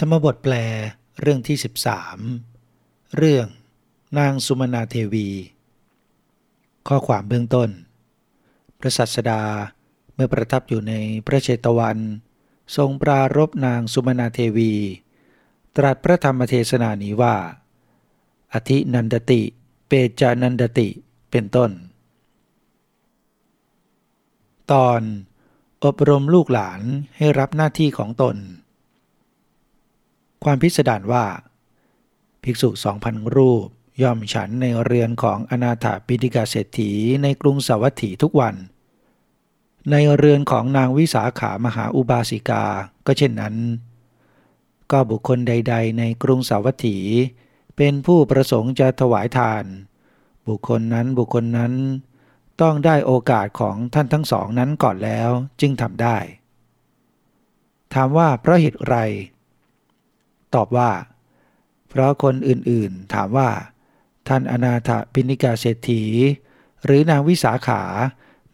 ธรรมบทแปลเรื่องที่ 13 เรื่องนางสุมนาเทวี ข้อความเบื้องต้น พระสัสดาเมื่อประทับอยู่ในพระเชตวัน ทรงปรารบนางสุมนาเทวี ตรัสพระธรรมเทศนานี้ว่า อธินันดติ เปจานันดติเป็นต้น ตอนอบรมลูกหลานให้รับหน้าที่ของตน ความพิสดารว่า ภิกษุสองพันรูป ย่อมฉันในเรือนของอนาถาปิฎกาเศรษฐีในกรุงสาวัตถีทุกวัน ในเรือนของนางวิสาขามหาอุบาสิกาก็เช่นนั้น ก็บุคคลใด ๆ ในกรุงสาวัตถี เป็นผู้ประสงค์จะถวายทาน บุคคลนั้นบุคคลนั้นต้องได้โอกาสของท่านทั้งสองนั้นก่อนแล้วจึงทำได้ ถามว่าเพราะเหตุไร ตอบว่า เพราะคนอื่นๆถามว่า ท่านอนาถปิณิกาเศรษฐี หรือนางวิสาขา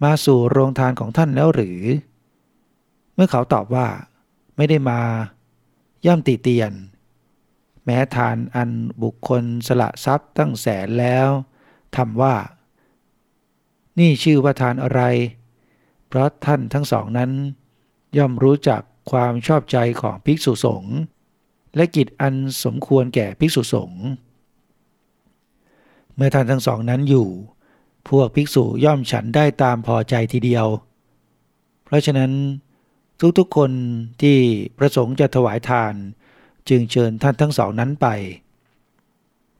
มาสู่โรงทานของท่านแล้วหรือ เมื่อเขาตอบว่า ไม่ได้มา ย่อมติเตียน แม้ทานอันบุคคลสละทรัพย์ตั้งแสนแล้วทำว่า นี่ชื่อว่าทานอะไร เพราะท่านทั้งสองนั้น ย่อมรู้จักความชอบใจของภิกษุสงฆ์ และกิจอันสมควรแก่ภิกษุสงฆ์เมื่อท่านทั้งสองนั้นอยู่ พวกภิกษุย่อมฉันได้ตามพอใจทีเดียว เพราะฉะนั้นทุกๆคนที่ประสงค์จะถวายทาน จึงเชิญท่านทั้งสองนั้นไป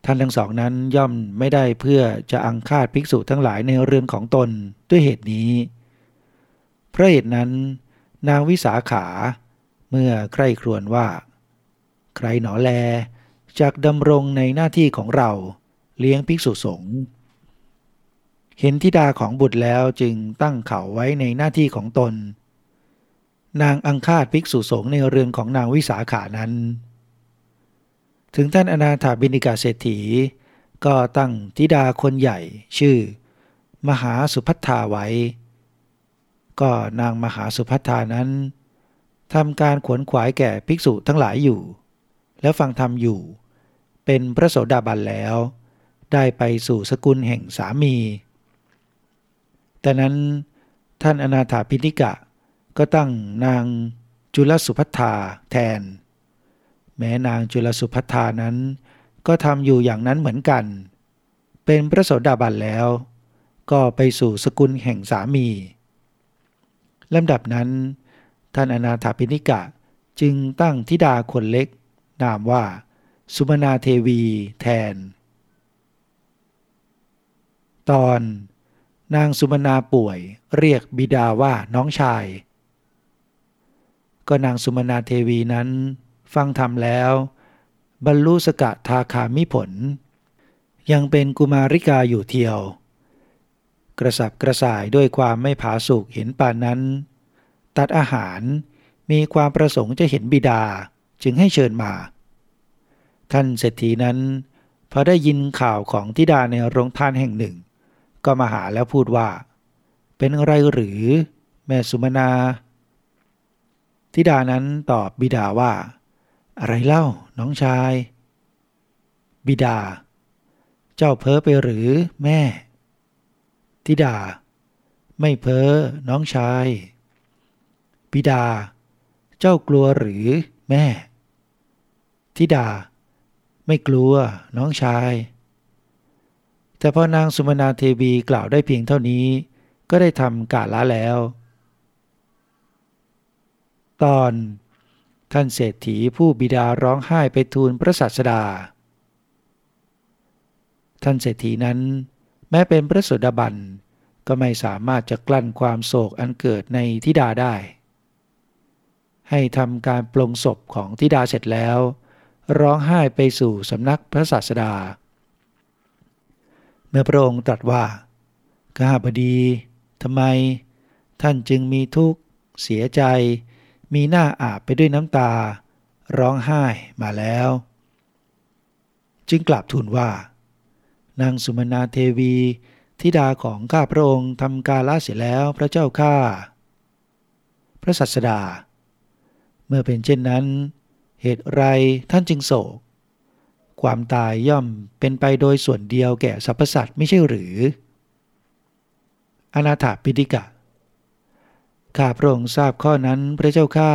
ท่านทั้งสองนั้นย่อมไม่ได้เพื่อจะอังคาดภิกษุทั้งหลายในเรือนของตนด้วยเหตุนี้ เพราะเหตุนั้น นางวิสาขาเมื่อใคร่ครวญว่า ใครหนอแลจากดำรงในหน้าที่ของเราเลี้ยงภิกษุสงฆ์เห็นทิดาของบุตรแล้วจึงตั้งเขาไว้ในหน้าที่ของตน นางอังคาดภิกษุสงฆ์ในเรือนของนางวิสาขานั้น ถึงท่านอนาถาบินิกาเศรษฐี ก็ตั้งทิดาคนใหญ่ชื่อ มหาสุพัทธาไว้ ก็นางมหาสุพัทธานั้นทำการขวนขวายแก่ภิกษุทั้งหลายอยู่ แล้วฟังธรรมอยู่ เป็นพระโสดาบันแล้ว ได้ไปสู่สกุลแห่งสามี แต่นั้นท่านอนาถาพินิกะ ก็ตั้งนางจุลสุพัทธาแทน แม้นางจุลสุพัทธานั้น ก็ทำอยู่อย่างนั้นเหมือนกัน เป็นพระโสดาบันแล้ว ก็ไปสู่สกุลแห่งสามีลำดับนั้น ท่านอนาถาพินิกะจึงตั้งธิดาคนเล็ก นามว่า สุมนาเทวีแทน ตอนนางสุมนาป่วยเรียกบิดาว่าน้องชาย ก็นางสุมนาเทวีนั้น ฟังธรรมแล้ว บรรลุสกะทาคามิผล ยังเป็นกุมาริกาอยู่เทียว กระสับกระส่ายด้วยความไม่ผาสุกเห็นป่านนั้น ตัดอาหารมีความประสงค์จะเห็นบิดา จึงให้เชิญมา ท่านเศรษฐีนั้นพอได้ยินข่าวของทิดาในโรงทานแห่งหนึ่ง ก็มาหาแล้วพูดว่า เป็นไรหรือแม่สุมนา ทิดานั้นตอบบิดาว่า อะไรเล่าน้องชาย บิดา เจ้าเพ้อไปหรือแม่ ทิดา ไม่เพ้อน้องชาย บิดา เจ้ากลัวหรือ แม่ทิดา ไม่กลัวน้องชาย แต่พอนางสุมนาเทวีกล่าวได้เพียงเท่านี้ ก็ได้ทำกาละแล้ว ตอนท่านเศรษฐีผู้บิดาร้องไห้ไปทูลพระศาสดา ท่านเศรษฐีนั้น แม้เป็นพระสุดาบันก็ไม่สามารถจะกลั้นความโศกอันเกิดในทิดาได้ ให้ทำการปลงศพของทิดาเสร็จแล้ว ร้องไห้ไปสู่สำนักพระศาสดา เมื่อพระองค์ตรัสว่าข้าพดีทำไม ท่านจึงมีทุกข์ เสียใจ มีหน้าอาบไปด้วยน้ำตา ร้องไห้มาแล้ว จึงกลับทูลว่า นางสุมนาเทวีธิดาของข้าพระองค์ทำกาลเสียแล้วพระเจ้าข้า พระสัสดา เมื่อเป็นเช่นนั้น เหตุไรท่านจึงโศก ความตายย่อมเป็นไปโดยส่วนเดียวแก่สรรพสัตว์ไม่ใช่หรือ อนาถาปิฎกะข้าพระองค์ทราบข้อนั้นพระเจ้าข้า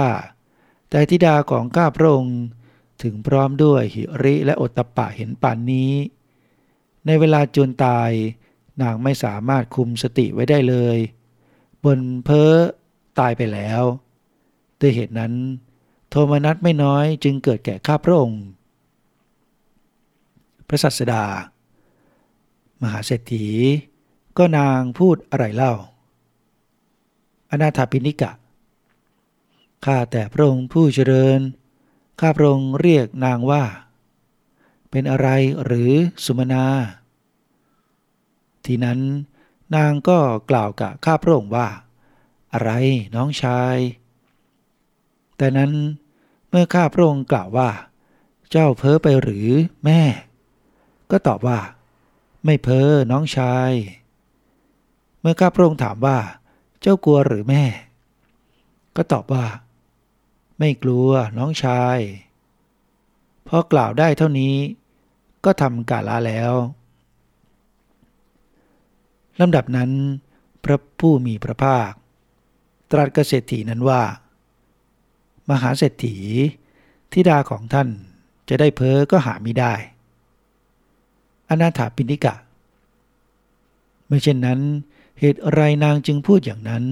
แต่ธิดาของข้าพระองค์ถึงพร้อมด้วยหิริและอตตปะเห็นป่านนี้ ในเวลาจนตายนางไม่สามารถคุมสติไว้ได้เลย บนเพ้อตายไปแล้ว ด้วยเหตุนั้น โทมนัสไม่น้อยจึงเกิดแก่ข้าพระองค์ พระสัสดา มหาเศรษฐี ก็นางพูดอะไรเล่า อนาถาปิณิกะ ข้าแต่พระองค์ผู้เจริญ ข้าพระองค์เรียกนางว่า เป็นอะไรหรือสุมนา ทีนั้นนางก็กล่าวกับข้าพระองค์ว่า อะไรน้องชาย แต่นั้นเมื่อข้าพระองค์กล่าวว่า เจ้าเพ้อไปหรือแม่ ก็ตอบว่า ไม่เพ้อน้องชาย เมื่อข้าพระองค์ถามว่า เจ้ากลัวหรือแม่ ก็ตอบว่า ไม่กลัวน้องชายพอกล่าวได้เท่านี้ ก็ทำกาลาแล้วลำดับนั้น พระผู้มีพระภาค ตรัสเกษตรีนั้นว่า มหาเศรษฐีทิดาของท่านจะได้เพ้อก็หาไม่ได้ อนาถาปิณิกะ เมื่อเช่นนั้นเหตุไรนางจึงพูดอย่างนั้น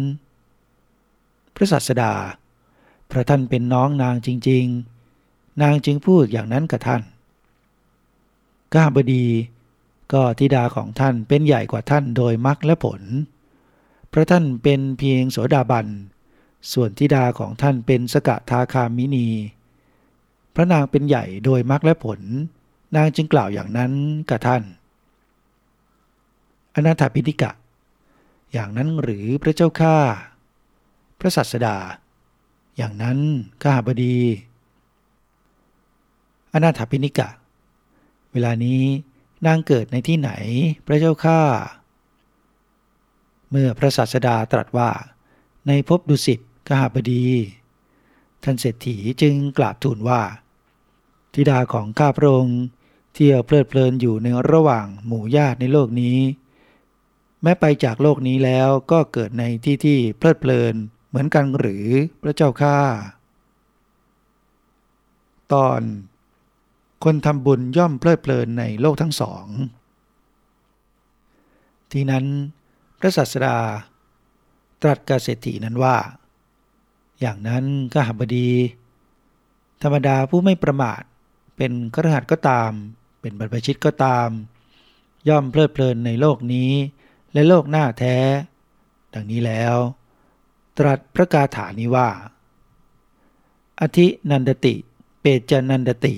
พระสัสดา พระท่านเป็นน้องนางจริง ๆ นางจึงพูดอย่างนั้นกับท่านก้าบดีก็ทิดาของท่านเป็นใหญ่กว่าท่านโดยมรรคและผล พระท่านเป็นเพียงโสดาบัน ส่วนธิดาของท่านเป็นสกทาคามินี พระนางเป็นใหญ่โดยมรรคและผล นางจึงกล่าวอย่างนั้นกับท่าน อนาถาพิธิกะ อย่างนั้นหรือพระเจ้าข้าพระสัสดา อย่างนั้นข้าบดี อนาถาพินิกะ เวลานี้นางเกิดในที่ไหนพระเจ้าข้าเมื่อพระสัสดาตรัสว่าในภพดุสิต กหาบดี ท่านเศรษฐีจึงกราบทูลว่า ธิดาของข้าพระองค์เที่ยวเพลิดเพลินอยู่ในระหว่างหมู่ญาติในโลกนี้ แม้ไปจากโลกนี้แล้วก็เกิดในที่ที่เพลิดเพลินเหมือนกันหรือพระเจ้าข้าตอนคนทำบุญย่อมเพลิดเพลินในโลกทั้งสอง ทีนั้น พระศาสดา ตรัสกับเศรษฐีนั้นว่า อย่างนั้นก็หบดี ธรรมดาผู้ไม่ประมาท เป็นกระหัตก็ตาม เป็นบรรพชิตก็ตาม ย่อมเพลิดเพลินในโลกนี้ และโลกหน้าแท้ ดังนี้แล้ว ตรัสพระกาถานี้ว่า อธินันติเปจนันติ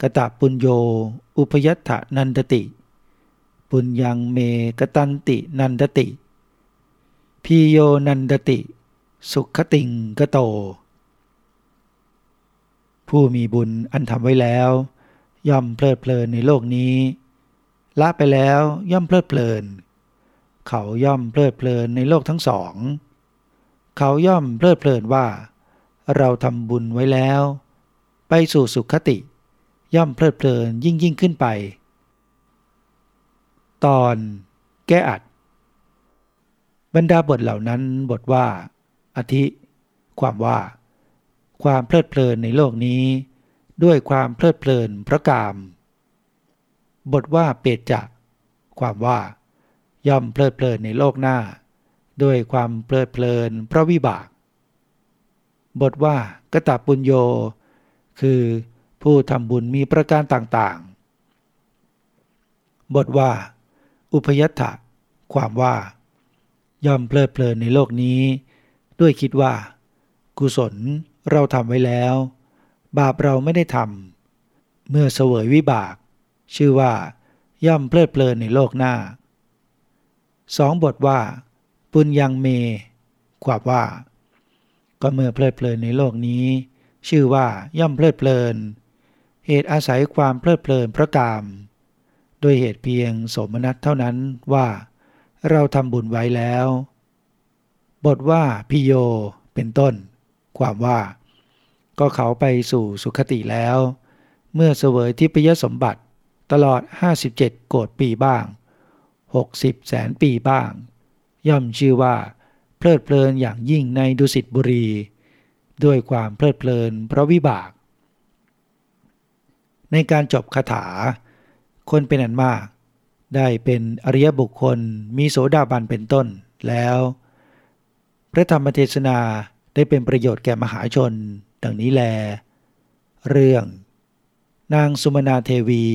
กตะปุญโย อุปยัตถนันติ ปุญญังเมกตันตินันติพีโยนันติ สุขติงกโต ผู้มีบุญอันทำไว้แล้ว ย่อมเพลิดเพลินในโลกนี้ ละไปแล้วย่อมเพลิดเพลิน เขาย่อมเพลิดเพลินในโลกทั้งสอง เขาย่อมเพลิดเพลินว่า เราทำบุญไว้แล้ว ไปสู่สุขติ ย่อมเพลิดเพลินยิ่งยิ่งขึ้นไป ตอนแก้อัด บรรดาบทเหล่านั้นบทว่า อธิ ความว่า ความเพลิดเพลินในโลกนี้ ด้วยความเพลิดเพลินพระกาม บทว่าเปตจะ ความว่า ย่อมเพลิดเพลินในโลกหน้า ด้วยความเพลิดเพลินพระวิบาก บทว่ากตปุญโย คือผู้ทำบุญมีประการต่างๆ บทว่า อุพยัตถะ ความว่า ย่อมเพลิดเพลินในโลกนี้ ด้วยคิดว่า กุศลเราทำไว้แล้ว บาปเราไม่ได้ทำเมื่อเสวยวิบาก ชื่อว่า ย่อมเพลิดเพลินในโลกหน้าสองบทว่า ปุญยังเมความว่า ก็เมื่อเพลิดเพลินในโลกนี้ ชื่อว่าย่อมเพลิดเพลิน เหตุอาศัยความเพลิดเพลินพระกาม โดยเหตุเพียงสมนัตเท่านั้นว่า เราทำบุญไว้แล้ว บทว่าพิโยเป็นต้น ความว่า ก็เขาไปสู่สุคติแล้ว เมื่อเสวยทิพยสมบัติตลอด 57 โกดปีบ้าง 60 แสนปีบ้าง ย่อมชื่อว่า เพลิดเพลินอย่างยิ่งในดุสิตบุรี ด้วยความเพลิดเพลินเพราะวิบาก ในการจบคาถา คนเป็นอันมาก ได้เป็นอริยบุคคลมีโสดาบันเป็นต้นแล้ว พระธรรมเทศนาได้เป็นประโยชน์แก่มหาชน ดังนี้แล เรื่อง นางสุมนาเทวี